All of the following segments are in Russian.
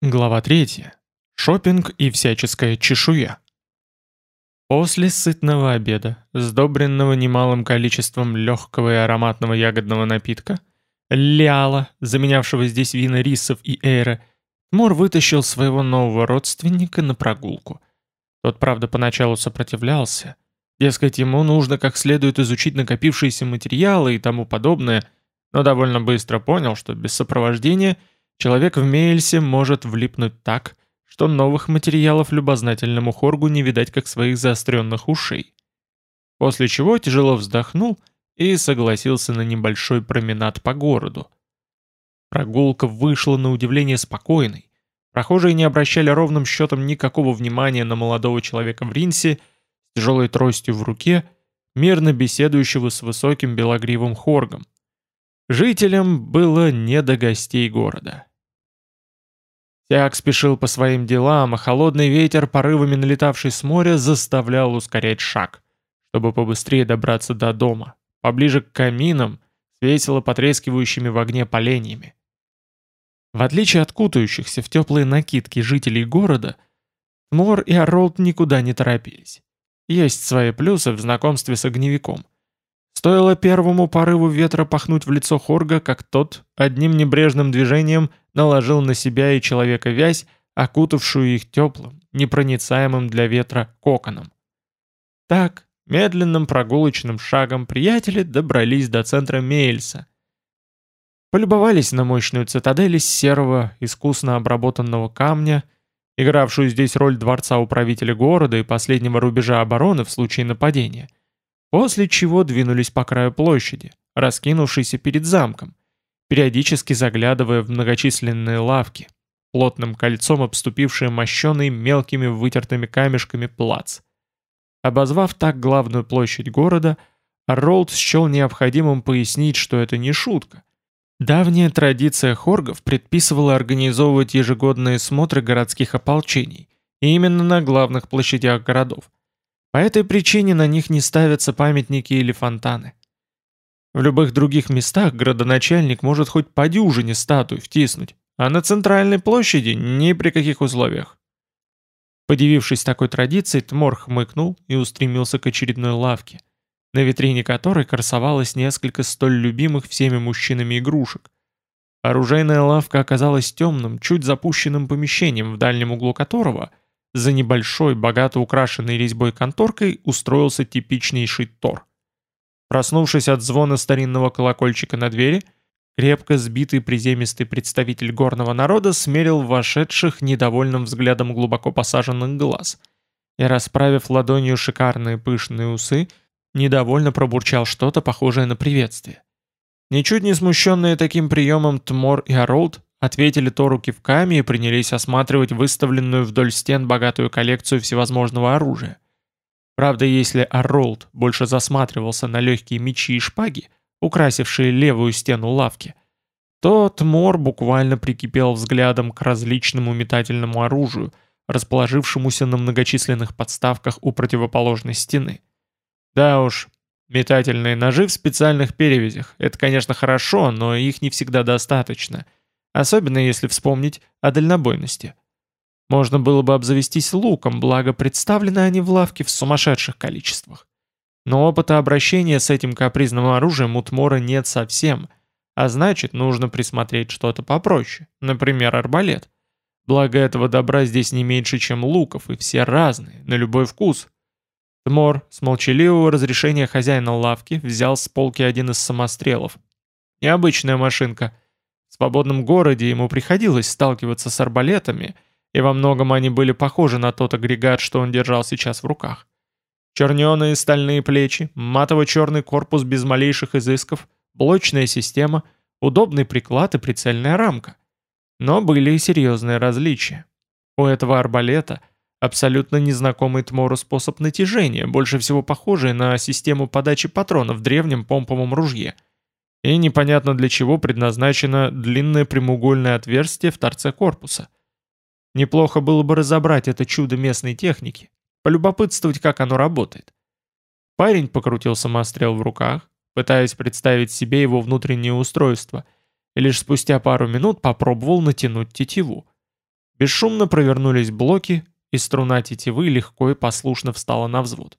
Глава 3. Шопинг и всяческая чешуя. После сытного обеда, сдобренного немалым количеством легкого и ароматного ягодного напитка, ляла, заменявшего здесь вина рисов и эйра, Мор вытащил своего нового родственника на прогулку. Тот, правда, поначалу сопротивлялся. Дескать, ему нужно как следует изучить накопившиеся материалы и тому подобное, но довольно быстро понял, что без сопровождения – Человек в Мейльсе может влипнуть так, что новых материалов любознательному Хоргу не видать как своих заостренных ушей. После чего тяжело вздохнул и согласился на небольшой променад по городу. Прогулка вышла на удивление спокойной. Прохожие не обращали ровным счетом никакого внимания на молодого человека в ринсе с тяжелой тростью в руке, мирно беседующего с высоким белогривым хоргом. Жителям было не до гостей города. Тяг спешил по своим делам, а холодный ветер, порывами налетавший с моря, заставлял ускорять шаг, чтобы побыстрее добраться до дома, поближе к каминам, с весело потрескивающими в огне поленьями. В отличие от кутающихся в теплые накидки жителей города, Мор и Оролд никуда не торопились. Есть свои плюсы в знакомстве с огневиком – Стоило первому порыву ветра пахнуть в лицо Хорга, как тот, одним небрежным движением, наложил на себя и человека вязь, окутавшую их теплым, непроницаемым для ветра коконом. Так, медленным прогулочным шагом приятели добрались до центра Мейльса. Полюбовались на мощную цитадель из серого, искусно обработанного камня, игравшую здесь роль дворца управителя города и последнего рубежа обороны в случае нападения – После чего двинулись по краю площади, раскинувшейся перед замком, периодически заглядывая в многочисленные лавки, плотным кольцом обступившие мощеный мелкими вытертыми камешками плац. Обозвав так главную площадь города, Ролд счел необходимым пояснить, что это не шутка. Давняя традиция хоргов предписывала организовывать ежегодные смотры городских ополчений, именно на главных площадях городов, по этой причине на них не ставятся памятники или фонтаны. В любых других местах градоначальник может хоть по дюжине статуй втиснуть, а на центральной площади ни при каких условиях. Подивившись такой традицией, Тмор хмыкнул и устремился к очередной лавке, на витрине которой красовалось несколько столь любимых всеми мужчинами игрушек. Оружейная лавка оказалась темным, чуть запущенным помещением, в дальнем углу которого – за небольшой, богато украшенной резьбой конторкой устроился типичнейший Тор. Проснувшись от звона старинного колокольчика на двери, крепко сбитый приземистый представитель горного народа смерил вошедших недовольным взглядом глубоко посаженных глаз и, расправив ладонью шикарные пышные усы, недовольно пробурчал что-то похожее на приветствие. Ничуть не смущенные таким приемом Тмор и Оролд Ответили Тору кивками и принялись осматривать выставленную вдоль стен богатую коллекцию всевозможного оружия. Правда, если Арролд больше засматривался на легкие мечи и шпаги, украсившие левую стену лавки, то Тмор буквально прикипел взглядом к различному метательному оружию, расположившемуся на многочисленных подставках у противоположной стены. Да уж, метательные ножи в специальных перевязях — это, конечно, хорошо, но их не всегда достаточно — особенно если вспомнить о дальнобойности. Можно было бы обзавестись луком, благо представлены они в лавке в сумасшедших количествах. Но опыта обращения с этим капризным оружием у Тмора нет совсем, а значит, нужно присмотреть что-то попроще, например, арбалет. Благо этого добра здесь не меньше, чем луков, и все разные, на любой вкус. Тмор с молчаливого разрешения хозяина лавки взял с полки один из самострелов. Необычная машинка — свободном городе ему приходилось сталкиваться с арбалетами, и во многом они были похожи на тот агрегат, что он держал сейчас в руках. Черненые стальные плечи, матово-черный корпус без малейших изысков, блочная система, удобный приклад и прицельная рамка. Но были и серьезные различия. У этого арбалета абсолютно незнакомый Тмору способ натяжения, больше всего похожий на систему подачи патронов в древнем помповом ружье – и непонятно для чего предназначено длинное прямоугольное отверстие в торце корпуса. Неплохо было бы разобрать это чудо местной техники, полюбопытствовать, как оно работает. Парень покрутил самострел в руках, пытаясь представить себе его внутреннее устройство, и лишь спустя пару минут попробовал натянуть тетиву. Бесшумно провернулись блоки, и струна тетивы легко и послушно встала на взвод.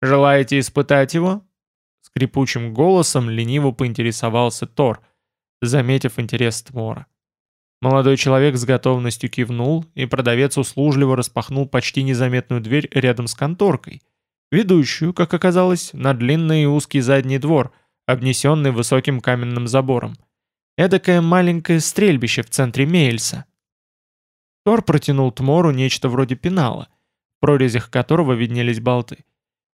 «Желаете испытать его?» Скрипучим голосом лениво поинтересовался Тор, заметив интерес Тмора. Молодой человек с готовностью кивнул, и продавец услужливо распахнул почти незаметную дверь рядом с конторкой, ведущую, как оказалось, на длинный и узкий задний двор, обнесенный высоким каменным забором. Эдакое маленькое стрельбище в центре Мейльса. Тор протянул Тмору нечто вроде пенала, в прорезях которого виднелись болты.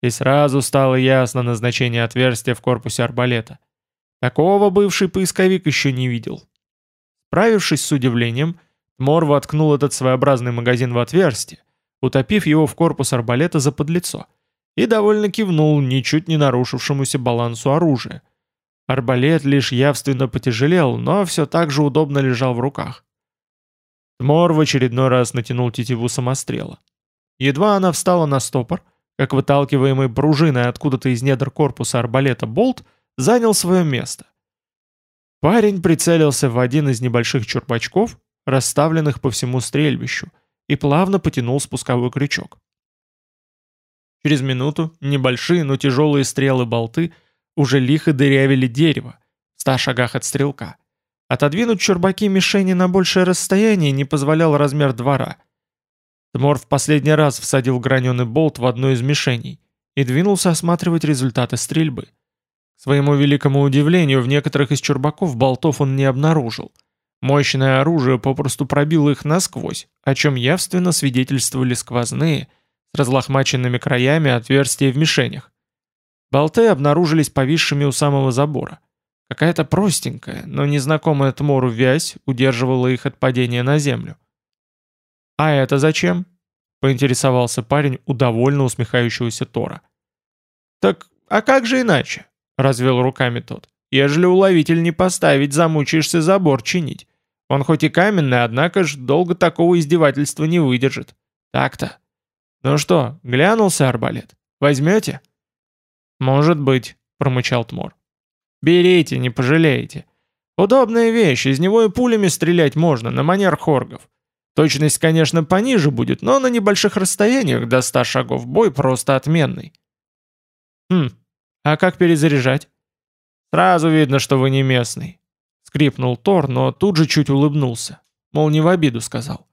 И сразу стало ясно назначение отверстия в корпусе арбалета. Такого бывший поисковик еще не видел. Справившись с удивлением, Тмор воткнул этот своеобразный магазин в отверстие, утопив его в корпус арбалета за подлицо, и довольно кивнул ничуть не нарушившемуся балансу оружия. Арбалет лишь явственно потяжелел, но все так же удобно лежал в руках. Тмор в очередной раз натянул тетиву самострела. Едва она встала на стопор, как выталкиваемый пружиной откуда-то из недр корпуса арбалета болт занял свое место. Парень прицелился в один из небольших чурбачков, расставленных по всему стрельбищу, и плавно потянул спусковой крючок. Через минуту небольшие, но тяжелые стрелы-болты уже лихо дырявили дерево, в ста шагах от стрелка. Отодвинуть чурбаки мишени на большее расстояние не позволял размер двора. Тмор в последний раз всадил граненый болт в одну из мишеней и двинулся осматривать результаты стрельбы. К своему великому удивлению, в некоторых из чурбаков болтов он не обнаружил. Мощное оружие попросту пробило их насквозь, о чем явственно свидетельствовали сквозные, с разлохмаченными краями отверстия в мишенях. Болты обнаружились повисшими у самого забора. Какая-то простенькая, но незнакомая Тмору вязь удерживала их от падения на землю. «А это зачем?» — поинтересовался парень у довольно усмехающегося Тора. «Так, а как же иначе?» — развел руками тот. «Ежели уловитель не поставить, замучаешься забор чинить. Он хоть и каменный, однако ж долго такого издевательства не выдержит. Так-то. Ну что, глянулся арбалет? Возьмете?» «Может быть», — промычал Тмор. «Берите, не пожалеете. Удобная вещь, из него и пулями стрелять можно, на манер хоргов. Точность, конечно, пониже будет, но на небольших расстояниях до ста шагов бой просто отменный». «Хм, а как перезаряжать? Сразу видно, что вы не местный. Скрипнул Тор, но тут же чуть улыбнулся. Мол, не в обиду сказал.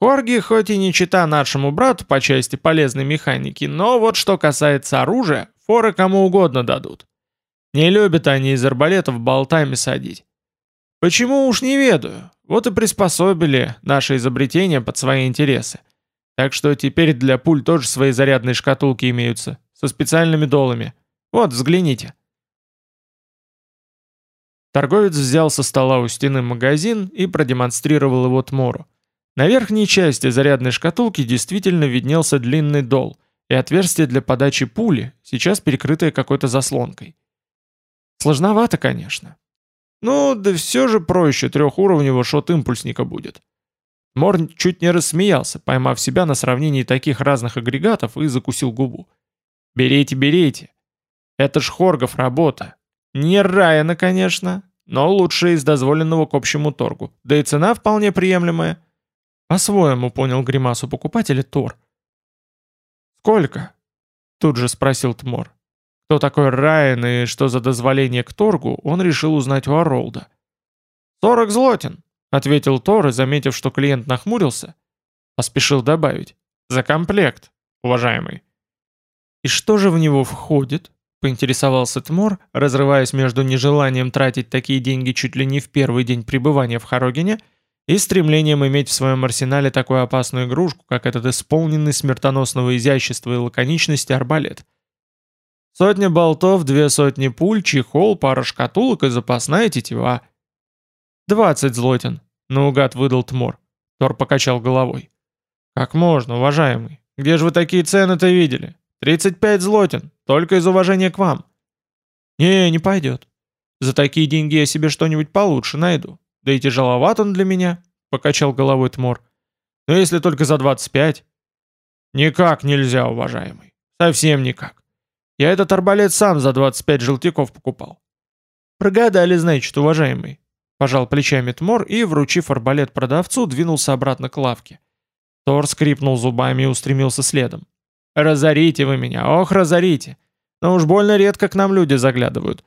Хорги хоть и не чита нашему брату по части полезной механики, но вот что касается оружия, форы кому угодно дадут. Не любят они из арбалетов болтами садить. Почему уж не ведаю. Вот и приспособили наше изобретение под свои интересы. Так что теперь для пуль тоже свои зарядные шкатулки имеются, со специальными долами. Вот, взгляните». Торговец взял со стола у стены магазин и продемонстрировал его Тмору. На верхней части зарядной шкатулки действительно виднелся длинный дол и отверстие для подачи пули, сейчас перекрытое какой-то заслонкой. Сложновато, конечно. Ну, да все же проще трехуровневого шот-импульсника будет. Мор чуть не рассмеялся, поймав себя на сравнении таких разных агрегатов и закусил губу. «Берите, берите. Это ж Хоргов работа. Не Райана, конечно, но лучшая из дозволенного к общему торгу. Да и цена вполне приемлемая. По-своему понял гримасу покупателя Тор. «Сколько?» — тут же спросил Тмор. Кто такой Райан и что за дозволение к торгу, он решил узнать у Оролда. «Сорок злотен», — ответил Тор и, заметив, что клиент нахмурился, поспешил добавить. «За комплект, уважаемый». «И что же в него входит?» поинтересовался Тмор, разрываясь между нежеланием тратить такие деньги чуть ли не в первый день пребывания в Хорогине и стремлением иметь в своем арсенале такую опасную игрушку, как этот исполненный смертоносного изящества и лаконичности арбалет. Сотня болтов, две сотни пуль, чехол, пара шкатулок и запасная тетива. «Двадцать злотен», — наугад выдал Тмор. Тор покачал головой. «Как можно, уважаемый? Где же вы такие цены-то видели? Тридцать пять злотен, только из уважения к вам». «Не, не пойдет. За такие деньги я себе что-нибудь получше найду. Да и тяжеловат он для меня», — покачал головой Тмор. «Но если только за 25...» «Никак нельзя, уважаемый. Совсем никак. Я этот арбалет сам за 25 желтяков покупал». «Прогадали, значит, уважаемый. Пожал плечами Тмор и, вручив арбалет продавцу, двинулся обратно к лавке. Тор скрипнул зубами и устремился следом. «Разорите вы меня, ох, разорите! Но уж больно редко к нам люди заглядывают.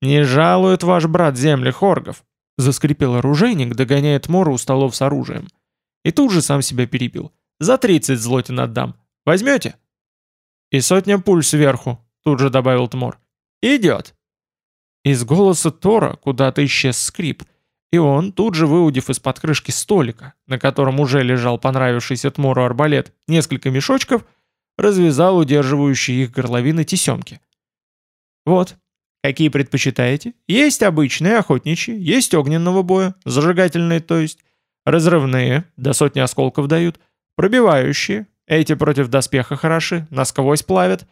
Не жалует ваш брат земли хоргов!» Заскрипел оружейник, догоняя Тмора у столов с оружием. И тут же сам себя перебил. «За тридцать злотин отдам. Возьмете?» «И сотня пуль сверху», — тут же добавил Тмор. «Идет». Из голоса Тора куда-то исчез скрип, и он, тут же выудив из-под крышки столика, на котором уже лежал понравившийся Тмору арбалет, несколько мешочков, развязал удерживающие их горловины тесемки. «Вот, какие предпочитаете? Есть обычные охотничьи, есть огненного боя, зажигательные то есть, разрывные, до сотни осколков дают, пробивающие, эти против доспеха хороши, насквозь плавят.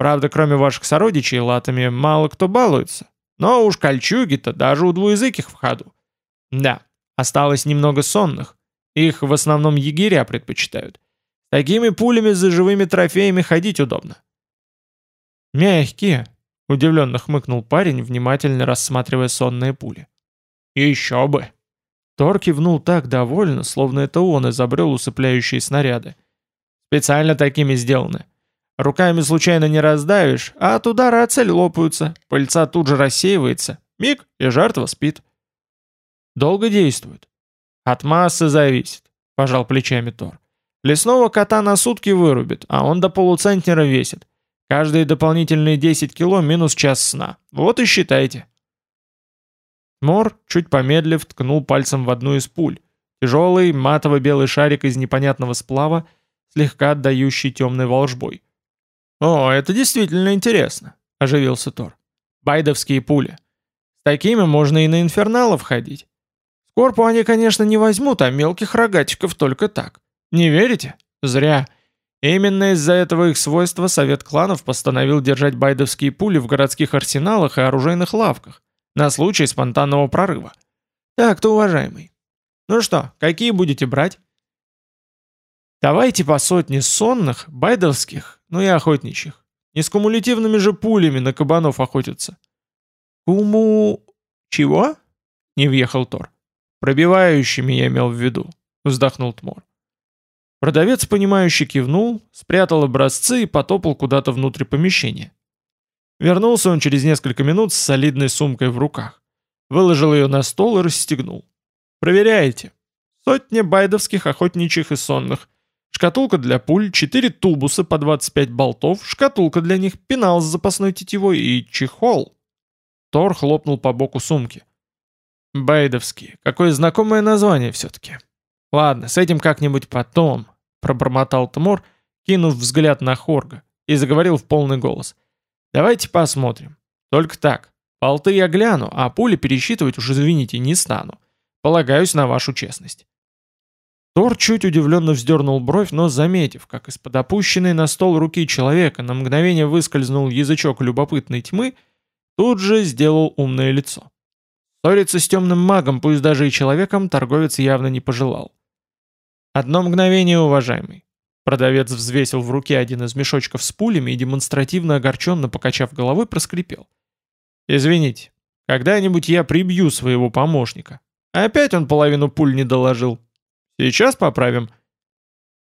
Правда, кроме ваших сородичей, латами мало кто балуется. Но уж кольчуги-то даже у двуязыких в ходу. Да, осталось немного сонных. Их в основном егеря предпочитают. Такими пулями за живыми трофеями ходить удобно. «Мягкие», — удивленно хмыкнул парень, внимательно рассматривая сонные пули. «Еще бы!» Тор кивнул так довольно, словно это он изобрел усыпляющие снаряды. «Специально такими сделаны. Руками случайно не раздавишь, а от удара о цель лопаются, пыльца тут же рассеивается. Миг, и жертва спит. Долго действует? От массы зависит, пожал плечами Тор. Лесного кота на сутки вырубит, а он до полуцентнера весит. Каждые дополнительные 10 кило минус час сна. Вот и считайте. Мор, чуть помедлив, ткнул пальцем в одну из пуль. Тяжелый матово-белый шарик из непонятного сплава, слегка отдающий темной волжбой. «О, это действительно интересно», — оживился Тор. «Байдовские пули. С такими можно и на инферналов ходить. Скорпу они, конечно, не возьмут, а мелких рогатчиков только так. Не верите? Зря. Именно из-за этого их свойства Совет кланов постановил держать байдовские пули в городских арсеналах и оружейных лавках на случай спонтанного прорыва. Так-то, уважаемый. Ну что, какие будете брать? Давайте по сотне сонных, байдовских, ну и охотничьих. Не с кумулятивными же пулями на кабанов охотятся. Куму... чего? Не въехал Тор. «Пробивающими я имел в виду», — вздохнул Тмор. Продавец, понимающе кивнул, спрятал образцы и потопал куда-то внутрь помещения. Вернулся он через несколько минут с солидной сумкой в руках. Выложил ее на стол и расстегнул. «Проверяете. Сотня байдовских охотничьих и сонных. Шкатулка для пуль, четыре тубуса по 25 болтов, шкатулка для них, пенал с запасной тетивой и чехол». Тор хлопнул по боку сумки. Байдовский. Какое знакомое название все-таки. Ладно, с этим как-нибудь потом, пробормотал Тмор, кинув взгляд на Хорга, и заговорил в полный голос. Давайте посмотрим. Только так. Болты я гляну, а пули пересчитывать уж, извините, не стану. Полагаюсь на вашу честность. Тор чуть удивленно вздернул бровь, но заметив, как из-под опущенной на стол руки человека на мгновение выскользнул язычок любопытной тьмы, тут же сделал умное лицо. Ссориться с темным магом, пусть даже и человеком, торговец явно не пожелал. «Одно мгновение, уважаемый». Продавец взвесил в руке один из мешочков с пулями и демонстративно огорченно покачав головой, проскрипел. «Извините, когда-нибудь я прибью своего помощника. Опять он половину пуль не доложил. Сейчас поправим».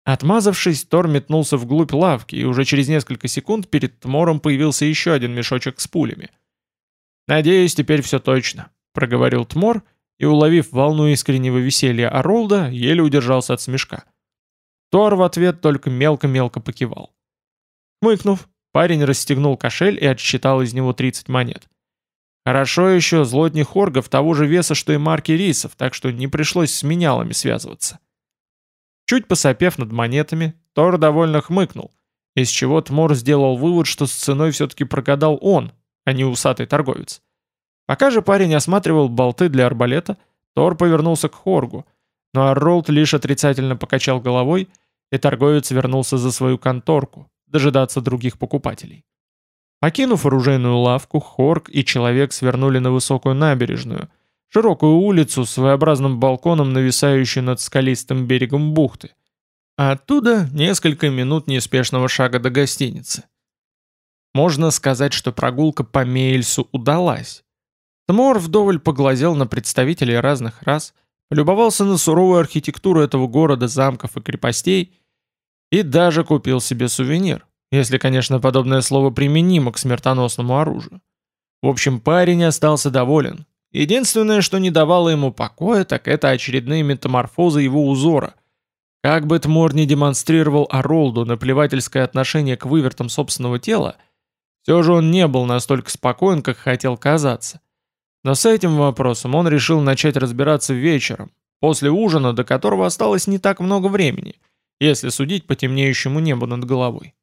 Отмазавшись, Тор метнулся вглубь лавки, и уже через несколько секунд перед Тмором появился еще один мешочек с пулями. «Надеюсь, теперь все точно проговорил Тмор и, уловив волну искреннего веселья Оролда, еле удержался от смешка. Тор в ответ только мелко-мелко покивал. Хмыкнув, парень расстегнул кошель и отсчитал из него 30 монет. Хорошо еще злотни хоргов того же веса, что и марки рисов, так что не пришлось с менялами связываться. Чуть посопев над монетами, Тор довольно хмыкнул, из чего Тмор сделал вывод, что с ценой все-таки прогадал он, а не усатый торговец. Пока же парень осматривал болты для арбалета, Тор повернулся к Хоргу, но Арролд лишь отрицательно покачал головой, и торговец вернулся за свою конторку, дожидаться других покупателей. Покинув оружейную лавку, Хорг и человек свернули на высокую набережную, широкую улицу с своеобразным балконом, нависающую над скалистым берегом бухты. А оттуда несколько минут неспешного шага до гостиницы. Можно сказать, что прогулка по Мейльсу удалась. Тмор вдоволь поглазел на представителей разных рас, полюбовался на суровую архитектуру этого города, замков и крепостей и даже купил себе сувенир, если, конечно, подобное слово применимо к смертоносному оружию. В общем, парень остался доволен. Единственное, что не давало ему покоя, так это очередные метаморфозы его узора. Как бы Тмор не демонстрировал Оролду наплевательское отношение к вывертам собственного тела, все же он не был настолько спокоен, как хотел казаться. Но с этим вопросом он решил начать разбираться вечером, после ужина, до которого осталось не так много времени, если судить по темнеющему небу над головой.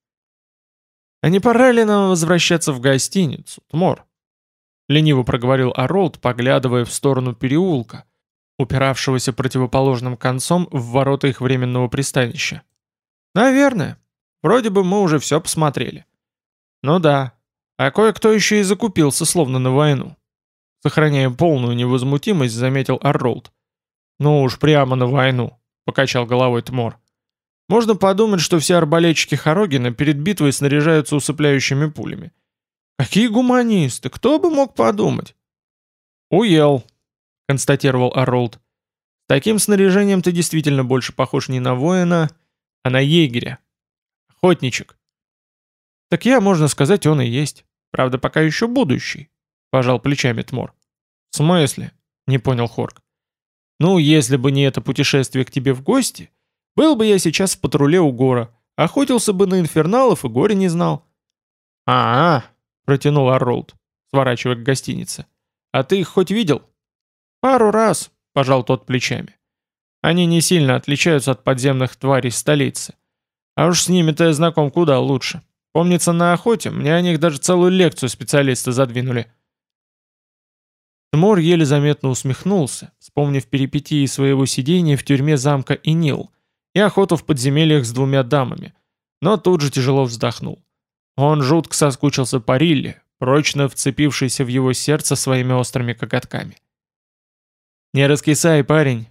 «А не пора ли нам возвращаться в гостиницу, Тмор?» Лениво проговорил Аролд, поглядывая в сторону переулка, упиравшегося противоположным концом в ворота их временного пристанища. «Наверное. Вроде бы мы уже все посмотрели». «Ну да. А кое-кто еще и закупился, словно на войну». Сохраняя полную невозмутимость, заметил Арролд. «Ну уж прямо на войну», — покачал головой Тмор. «Можно подумать, что все арбалетчики Хорогина перед битвой снаряжаются усыпляющими пулями. Какие гуманисты, кто бы мог подумать?» «Уел», — констатировал Арролд. «С таким снаряжением ты действительно больше похож не на воина, а на егеря. Охотничек». «Так я, можно сказать, он и есть. Правда, пока еще будущий пожал плечами Тмор. «В смысле?» — не понял Хорк. «Ну, если бы не это путешествие к тебе в гости, был бы я сейчас в патруле у Гора, охотился бы на инферналов и горе не знал». «А-а», — протянул Арролд, сворачивая к гостинице. «А ты их хоть видел?» «Пару раз», — пожал тот плечами. «Они не сильно отличаются от подземных тварей столицы. А уж с ними-то я знаком куда лучше. Помнится, на охоте мне о них даже целую лекцию специалисты задвинули». Тмор еле заметно усмехнулся, вспомнив перипетии своего сидения в тюрьме замка Инил и охоту в подземельях с двумя дамами, но тут же тяжело вздохнул. Он жутко соскучился по Рилле, прочно вцепившейся в его сердце своими острыми коготками. «Не раскисай, парень!»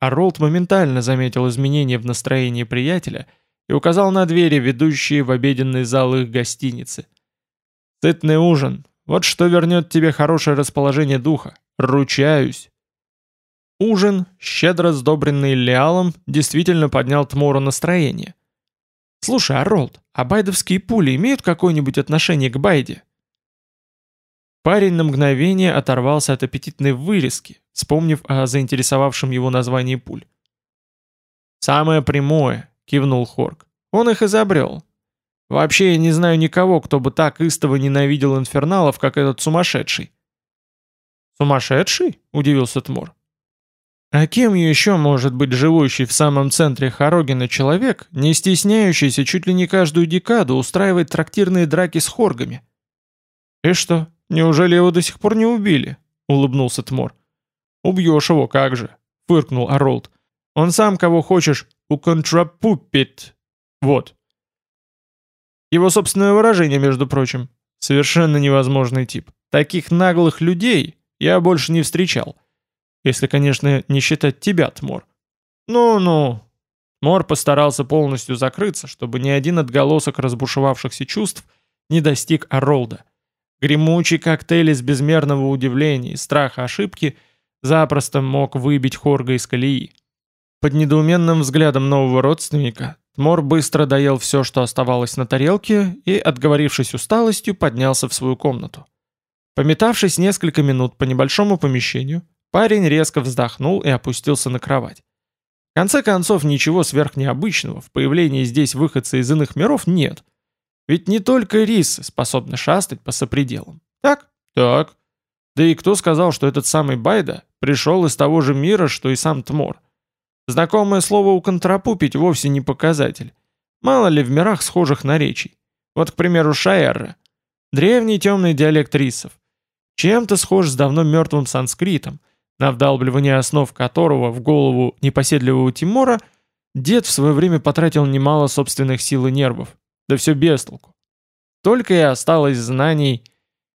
А Ролд моментально заметил изменения в настроении приятеля и указал на двери, ведущие в обеденный зал их гостиницы. «Сытный ужин, вот что вернет тебе хорошее расположение духа. Ручаюсь. Ужин, щедро сдобренный Леалом, действительно поднял Тмору настроение. «Слушай, Аролд, а байдовские пули имеют какое-нибудь отношение к байде?» Парень на мгновение оторвался от аппетитной вырезки, вспомнив о заинтересовавшем его названии пуль. «Самое прямое», — кивнул Хорк. «Он их изобрел. Вообще я не знаю никого, кто бы так истово ненавидел инферналов, как этот сумасшедший. «Сумасшедший?» — удивился Тмор. А кем еще может быть живущий в самом центре Хорогина человек, не стесняющийся чуть ли не каждую декаду устраивать трактирные драки с хоргами? «И что, неужели его до сих пор не убили?» — улыбнулся Тмор. «Убьешь его, как же!» — фыркнул Аролд. «Он сам кого хочешь уконтрапупит. Вот». Его собственное выражение, между прочим. Совершенно невозможный тип. Таких наглых людей я больше не встречал. Если, конечно, не считать тебя, Тмор. Ну-ну. Мор постарался полностью закрыться, чтобы ни один отголосок разбушевавшихся чувств не достиг Оролда. Гремучий коктейль из безмерного удивления и страха ошибки запросто мог выбить Хорга из колеи. Под недоуменным взглядом нового родственника Тмор быстро доел все, что оставалось на тарелке, и, отговорившись усталостью, поднялся в свою комнату. Пометавшись несколько минут по небольшому помещению, парень резко вздохнул и опустился на кровать. В конце концов, ничего сверхнеобычного в появлении здесь выходца из иных миров нет. Ведь не только рисы способны шастать по сопределам. Так? Так. Да и кто сказал, что этот самый Байда пришел из того же мира, что и сам Тмор? Знакомое слово «уконтрапупить» вовсе не показатель. Мало ли в мирах схожих наречий. Вот, к примеру, Шаэрра. Древний темный диалект рисов. Чем-то схож с давно мертвым санскритом, на вдалбливание основ которого в голову непоседливого Тимора дед в свое время потратил немало собственных сил и нервов. Да все без толку. Только и осталось знаний,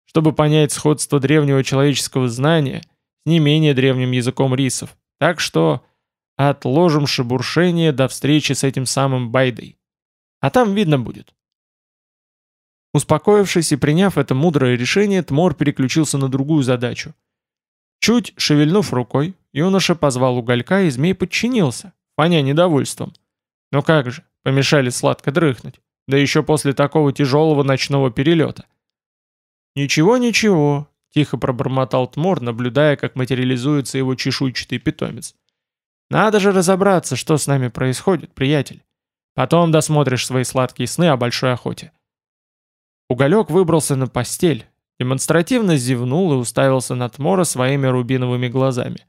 чтобы понять сходство древнего человеческого знания с не менее древним языком рисов. Так что Отложим шебуршение до встречи с этим самым Байдой. А там видно будет. Успокоившись и приняв это мудрое решение, Тмор переключился на другую задачу. Чуть шевельнув рукой, юноша позвал уголька, и змей подчинился, фоня недовольством. Но как же, помешали сладко дрыхнуть, да еще после такого тяжелого ночного перелета. «Ничего-ничего», — тихо пробормотал Тмор, наблюдая, как материализуется его чешуйчатый питомец. «Надо же разобраться, что с нами происходит, приятель. Потом досмотришь свои сладкие сны о большой охоте». Уголек выбрался на постель, демонстративно зевнул и уставился на Тмора своими рубиновыми глазами.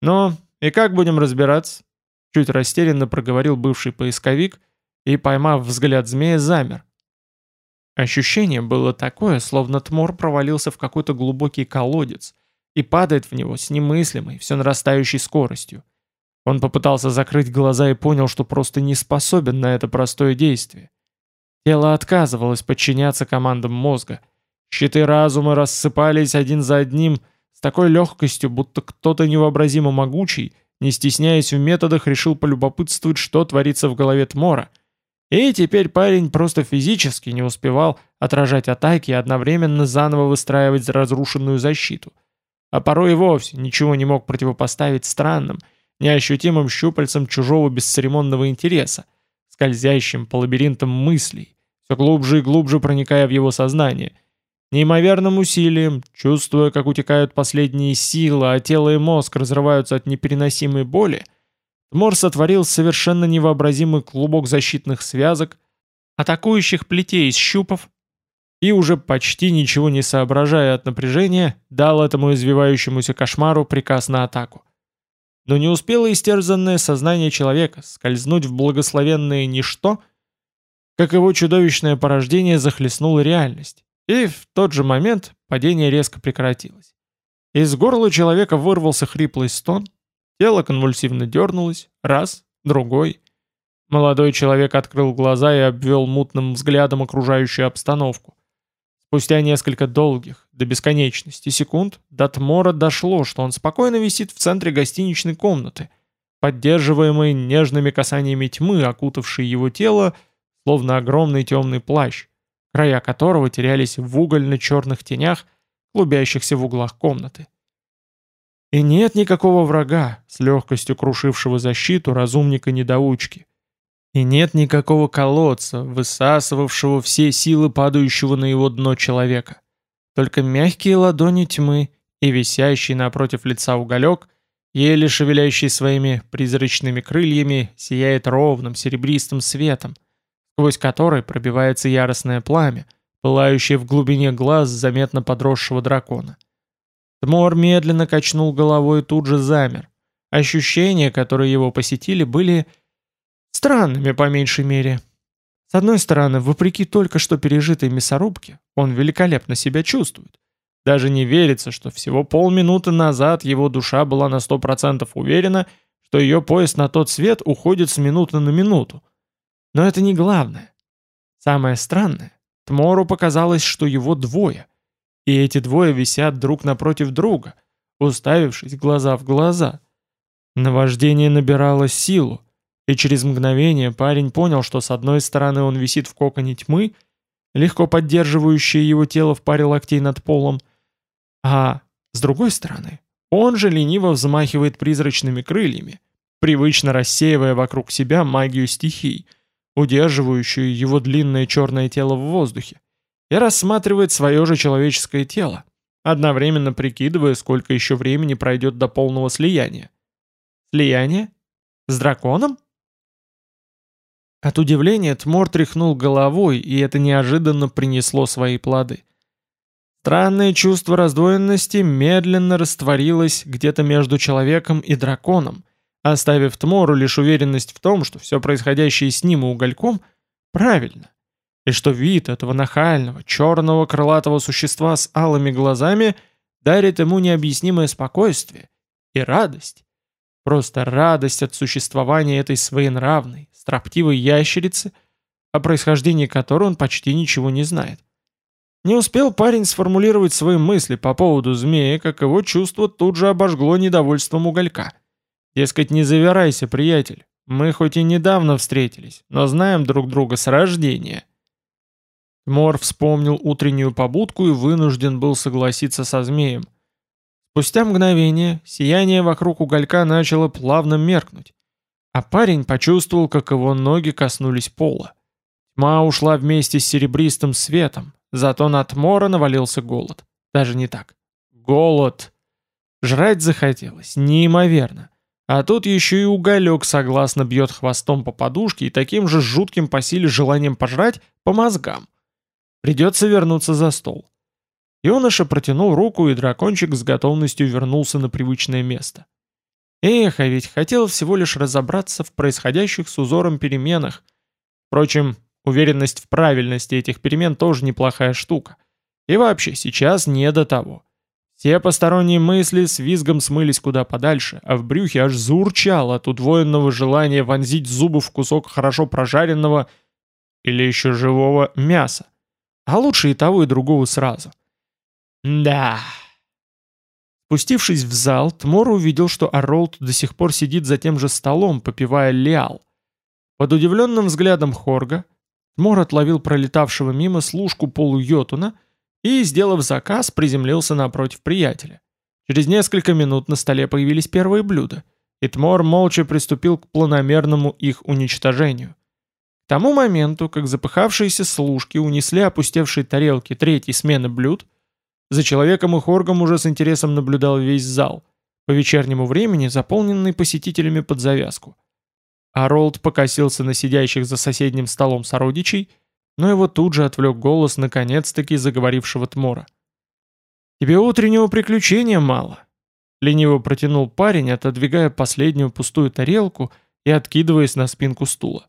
«Ну, и как будем разбираться?» Чуть растерянно проговорил бывший поисковик и, поймав взгляд змея, замер. Ощущение было такое, словно Тмор провалился в какой-то глубокий колодец и падает в него с немыслимой, все нарастающей скоростью. Он попытался закрыть глаза и понял, что просто не способен на это простое действие. Тело отказывалось подчиняться командам мозга. Щиты разума рассыпались один за одним с такой легкостью, будто кто-то невообразимо могучий, не стесняясь в методах, решил полюбопытствовать, что творится в голове Тмора — и теперь парень просто физически не успевал отражать атаки и одновременно заново выстраивать разрушенную защиту. А порой и вовсе ничего не мог противопоставить странным, неощутимым щупальцам чужого бесцеремонного интереса, скользящим по лабиринтам мыслей, все глубже и глубже проникая в его сознание. Неимоверным усилием, чувствуя, как утекают последние силы, а тело и мозг разрываются от непереносимой боли, Мор сотворил совершенно невообразимый клубок защитных связок, атакующих плетей из щупов, и уже почти ничего не соображая от напряжения, дал этому извивающемуся кошмару приказ на атаку. Но не успело истерзанное сознание человека скользнуть в благословенное ничто, как его чудовищное порождение захлестнуло реальность, и в тот же момент падение резко прекратилось. Из горла человека вырвался хриплый стон, Тело конвульсивно дернулось, раз, другой. Молодой человек открыл глаза и обвел мутным взглядом окружающую обстановку. Спустя несколько долгих, до бесконечности секунд, до Тмора дошло, что он спокойно висит в центре гостиничной комнаты, поддерживаемой нежными касаниями тьмы, окутавшей его тело, словно огромный темный плащ, края которого терялись в угольно-черных тенях, клубящихся в углах комнаты. И нет никакого врага, с легкостью крушившего защиту разумника-недоучки. И нет никакого колодца, высасывавшего все силы падающего на его дно человека. Только мягкие ладони тьмы и висящий напротив лица уголек, еле шевелящий своими призрачными крыльями, сияет ровным серебристым светом, сквозь который пробивается яростное пламя, пылающее в глубине глаз заметно подросшего дракона. Тмор медленно качнул головой и тут же замер. Ощущения, которые его посетили, были странными по меньшей мере. С одной стороны, вопреки только что пережитой мясорубке, он великолепно себя чувствует. Даже не верится, что всего полминуты назад его душа была на сто процентов уверена, что ее поезд на тот свет уходит с минуты на минуту. Но это не главное. Самое странное, Тмору показалось, что его двое — и эти двое висят друг напротив друга, уставившись глаза в глаза. Наваждение набирало силу, и через мгновение парень понял, что с одной стороны он висит в коконе тьмы, легко поддерживающее его тело в паре локтей над полом, а с другой стороны он же лениво взмахивает призрачными крыльями, привычно рассеивая вокруг себя магию стихий, удерживающую его длинное черное тело в воздухе и рассматривает свое же человеческое тело, одновременно прикидывая, сколько еще времени пройдет до полного слияния. Слияние? С драконом? От удивления Тмор тряхнул головой, и это неожиданно принесло свои плоды. Странное чувство раздвоенности медленно растворилось где-то между человеком и драконом, оставив Тмору лишь уверенность в том, что все происходящее с ним и угольком правильно и что вид этого нахального, черного крылатого существа с алыми глазами дарит ему необъяснимое спокойствие и радость. Просто радость от существования этой своенравной, строптивой ящерицы, о происхождении которой он почти ничего не знает. Не успел парень сформулировать свои мысли по поводу змея, как его чувство тут же обожгло недовольством уголька. Дескать, не завирайся, приятель, мы хоть и недавно встретились, но знаем друг друга с рождения. Мор вспомнил утреннюю побудку и вынужден был согласиться со змеем. Спустя мгновение сияние вокруг уголька начало плавно меркнуть, а парень почувствовал, как его ноги коснулись пола. Тьма ушла вместе с серебристым светом, зато на Тмора навалился голод. Даже не так. Голод. Жрать захотелось, неимоверно. А тут еще и уголек согласно бьет хвостом по подушке и таким же жутким по силе желанием пожрать по мозгам. Придется вернуться за стол. Юноша протянул руку, и дракончик с готовностью вернулся на привычное место. Эх, а ведь хотел всего лишь разобраться в происходящих с узором переменах. Впрочем, уверенность в правильности этих перемен тоже неплохая штука. И вообще, сейчас не до того. Все посторонние мысли с визгом смылись куда подальше, а в брюхе аж заурчало от удвоенного желания вонзить зубы в кусок хорошо прожаренного или еще живого мяса. А лучше и того, и другого сразу. Да. Спустившись в зал, Тмор увидел, что Аролд до сих пор сидит за тем же столом, попивая лиал. Под удивленным взглядом Хорга Тмор отловил пролетавшего мимо служку полуйотуна и, сделав заказ, приземлился напротив приятеля. Через несколько минут на столе появились первые блюда, и Тмор молча приступил к планомерному их уничтожению. К тому моменту, как запыхавшиеся служки унесли опустевшие тарелки третьей смены блюд, за человеком и хоргом уже с интересом наблюдал весь зал, по вечернему времени заполненный посетителями под завязку. А Ролд покосился на сидящих за соседним столом сородичей – но его тут же отвлек голос наконец-таки заговорившего Тмора. «Тебе утреннего приключения мало», — лениво протянул парень, отодвигая последнюю пустую тарелку и откидываясь на спинку стула.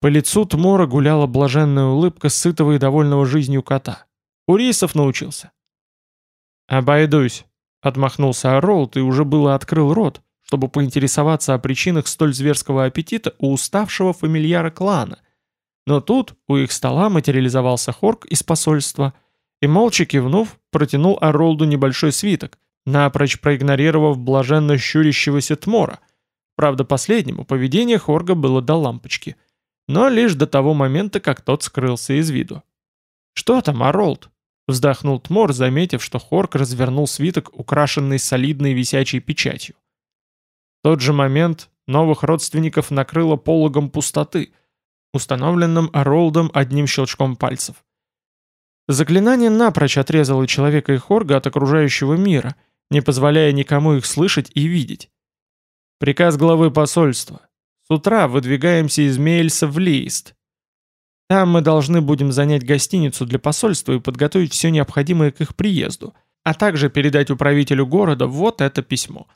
По лицу Тмора гуляла блаженная улыбка сытого и довольного жизнью кота. У рейсов научился. «Обойдусь», — отмахнулся Оролд и уже было открыл рот, чтобы поинтересоваться о причинах столь зверского аппетита у уставшего фамильяра клана, но тут у их стола материализовался Хорк из посольства и, молча кивнув, протянул Оролду небольшой свиток, напрочь проигнорировав блаженно щурящегося Тмора. Правда, последнему поведение Хорга было до лампочки, но лишь до того момента, как тот скрылся из виду. «Что там, Оролд?» — вздохнул Тмор, заметив, что Хорк развернул свиток, украшенный солидной висячей печатью. В тот же момент новых родственников накрыло пологом пустоты — установленным Оролдом одним щелчком пальцев. Заклинание напрочь отрезало человека и Хорга от окружающего мира, не позволяя никому их слышать и видеть. Приказ главы посольства. С утра выдвигаемся из Мейльса в Лист. Там мы должны будем занять гостиницу для посольства и подготовить все необходимое к их приезду, а также передать управителю города вот это письмо.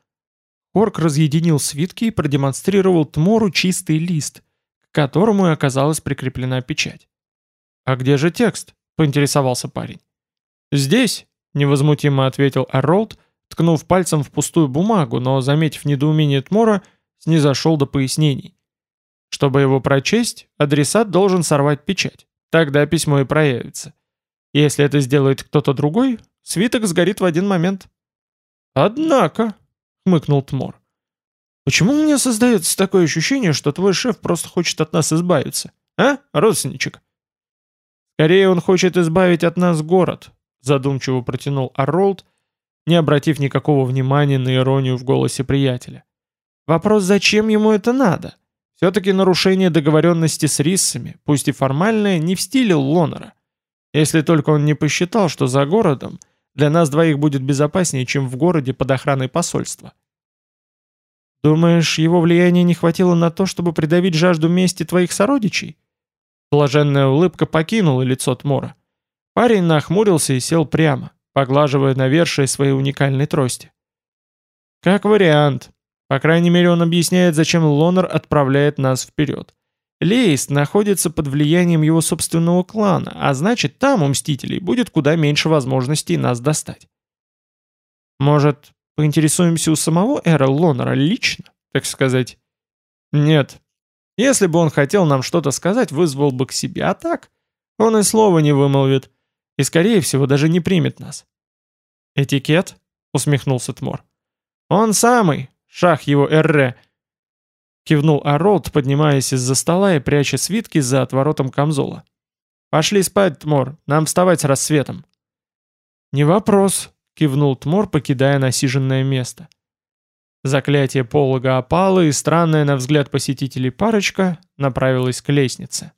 Хорк разъединил свитки и продемонстрировал Тмору чистый лист – которому и оказалась прикреплена печать. «А где же текст?» — поинтересовался парень. «Здесь», — невозмутимо ответил Арролд, ткнув пальцем в пустую бумагу, но, заметив недоумение Тмора, снизошел до пояснений. Чтобы его прочесть, адресат должен сорвать печать. Тогда письмо и проявится. Если это сделает кто-то другой, свиток сгорит в один момент. «Однако», — хмыкнул Тмор, Почему у меня создается такое ощущение, что твой шеф просто хочет от нас избавиться? А, родственничек?» «Скорее он хочет избавить от нас город», задумчиво протянул Арролд, не обратив никакого внимания на иронию в голосе приятеля. «Вопрос, зачем ему это надо? Все-таки нарушение договоренности с риссами, пусть и формальное, не в стиле Лонера. Если только он не посчитал, что за городом для нас двоих будет безопаснее, чем в городе под охраной посольства». Думаешь, его влияния не хватило на то, чтобы придавить жажду мести твоих сородичей?» Блаженная улыбка покинула лицо Тмора. Парень нахмурился и сел прямо, поглаживая навершие своей уникальной трости. «Как вариант. По крайней мере, он объясняет, зачем Лонер отправляет нас вперед. Лейст находится под влиянием его собственного клана, а значит, там у Мстителей будет куда меньше возможностей нас достать. Может, Поинтересуемся у самого Эра Лонера лично, так сказать. Нет. Если бы он хотел нам что-то сказать, вызвал бы к себе, а так он и слова не вымолвит, и, скорее всего, даже не примет нас. «Этикет?» — усмехнулся Тмор. «Он самый, шах его Эрре!» Кивнул Аролд, поднимаясь из-за стола и пряча свитки за отворотом камзола. «Пошли спать, Тмор, нам вставать с рассветом». «Не вопрос», — кивнул Тмор, покидая насиженное место. Заклятие полога опало, и странная на взгляд посетителей парочка направилась к лестнице.